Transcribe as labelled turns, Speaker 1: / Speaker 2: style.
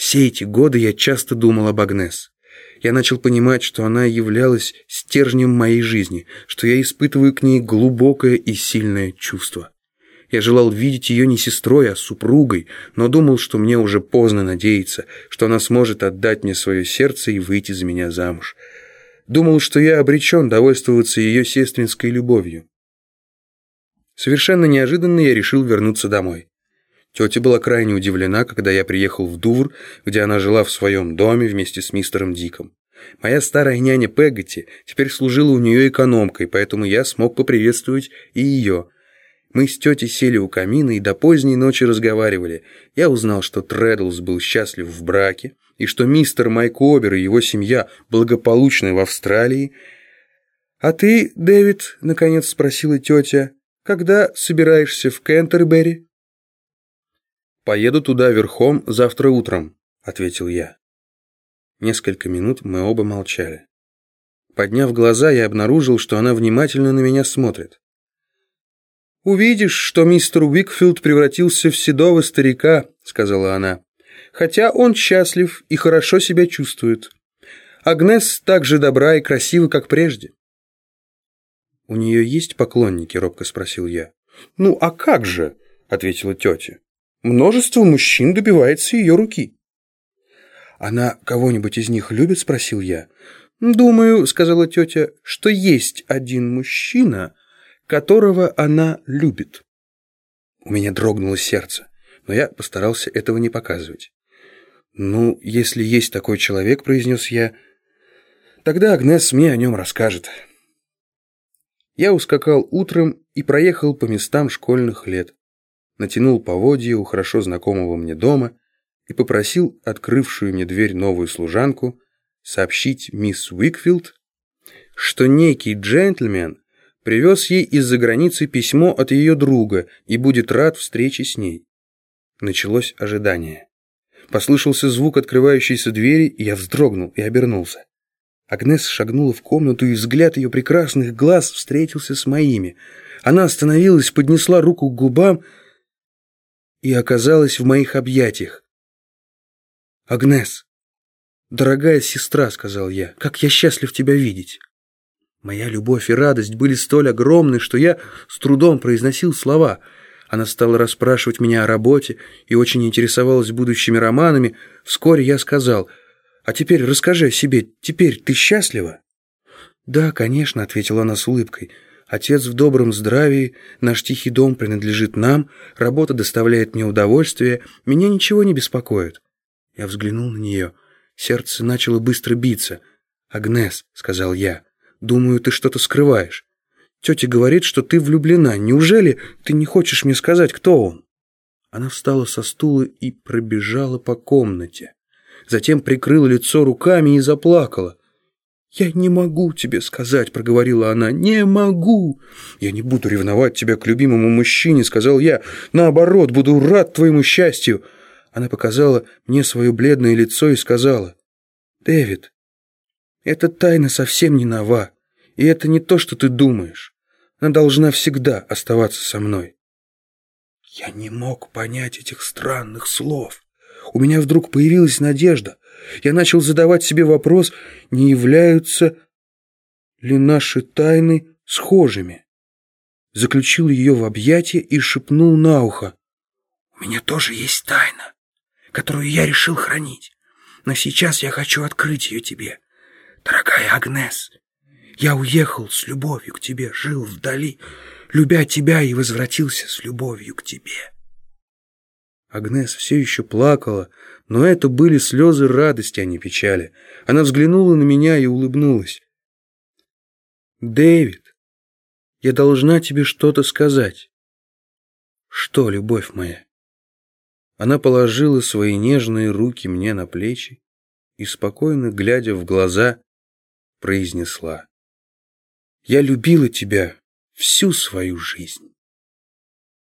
Speaker 1: Все эти годы я часто думал об Агнес. Я начал понимать, что она являлась стержнем моей жизни, что я испытываю к ней глубокое и сильное чувство. Я желал видеть ее не сестрой, а супругой, но думал, что мне уже поздно надеяться, что она сможет отдать мне свое сердце и выйти за меня замуж. Думал, что я обречен довольствоваться ее сестринской любовью. Совершенно неожиданно я решил вернуться домой. Тетя была крайне удивлена, когда я приехал в Дувр, где она жила в своем доме вместе с мистером Диком. Моя старая няня Пегати теперь служила у нее экономкой, поэтому я смог поприветствовать и ее. Мы с тетей сели у камина и до поздней ночи разговаривали. Я узнал, что Треддлс был счастлив в браке, и что мистер Майк Обер и его семья благополучны в Австралии. «А ты, Дэвид, — наконец спросила тетя, — когда собираешься в Кентербери?» «Поеду туда верхом завтра утром», — ответил я. Несколько минут мы оба молчали. Подняв глаза, я обнаружил, что она внимательно на меня смотрит. «Увидишь, что мистер Уикфилд превратился в седого старика», — сказала она. «Хотя он счастлив и хорошо себя чувствует. Агнес так же добра и красива, как прежде». «У нее есть поклонники?» — робко спросил я. «Ну, а как же?» — ответила тетя. Множество мужчин добивается ее руки. «Она кого-нибудь из них любит?» – спросил я. «Думаю», – сказала тетя, – «что есть один мужчина, которого она любит». У меня дрогнуло сердце, но я постарался этого не показывать. «Ну, если есть такой человек», – произнес я, – «тогда Агнес мне о нем расскажет». Я ускакал утром и проехал по местам школьных лет натянул поводья у хорошо знакомого мне дома и попросил открывшую мне дверь новую служанку сообщить мисс Уикфилд, что некий джентльмен привез ей из-за границы письмо от ее друга и будет рад встрече с ней. Началось ожидание. Послышался звук открывающейся двери, и я вздрогнул и обернулся. Агнес шагнула в комнату, и взгляд ее прекрасных глаз встретился с моими. Она остановилась, поднесла руку к губам, и оказалась в моих объятиях. «Агнес, дорогая сестра», — сказал я, — «как я счастлив тебя видеть». Моя любовь и радость были столь огромны, что я с трудом произносил слова. Она стала расспрашивать меня о работе и очень интересовалась будущими романами. Вскоре я сказал, «А теперь расскажи о себе, теперь ты счастлива?» «Да, конечно», — ответила она с улыбкой, — Отец в добром здравии, наш тихий дом принадлежит нам, работа доставляет мне удовольствие, меня ничего не беспокоит. Я взглянул на нее. Сердце начало быстро биться. «Агнес», — сказал я, — «думаю, ты что-то скрываешь. Тетя говорит, что ты влюблена. Неужели ты не хочешь мне сказать, кто он?» Она встала со стула и пробежала по комнате. Затем прикрыла лицо руками и заплакала. «Я не могу тебе сказать», — проговорила она. «Не могу». «Я не буду ревновать тебя к любимому мужчине», — сказал я. «Наоборот, буду рад твоему счастью». Она показала мне свое бледное лицо и сказала. «Дэвид, эта тайна совсем не нова, и это не то, что ты думаешь. Она должна всегда оставаться со мной». Я не мог понять этих странных слов. У меня вдруг появилась надежда. Я начал задавать себе вопрос, не являются ли наши тайны схожими. Заключил ее в объятия и шепнул на ухо. «У меня тоже есть тайна, которую я решил хранить, но сейчас я хочу открыть ее тебе. Дорогая Агнес, я уехал с любовью к тебе, жил вдали, любя тебя и возвратился с любовью к тебе». Агнес все еще плакала, но это были слезы радости, а не печали. Она взглянула на меня и улыбнулась. «Дэвид, я должна тебе что-то сказать». «Что, любовь моя?» Она положила свои нежные руки мне на плечи и, спокойно глядя в глаза, произнесла. «Я любила тебя всю свою жизнь».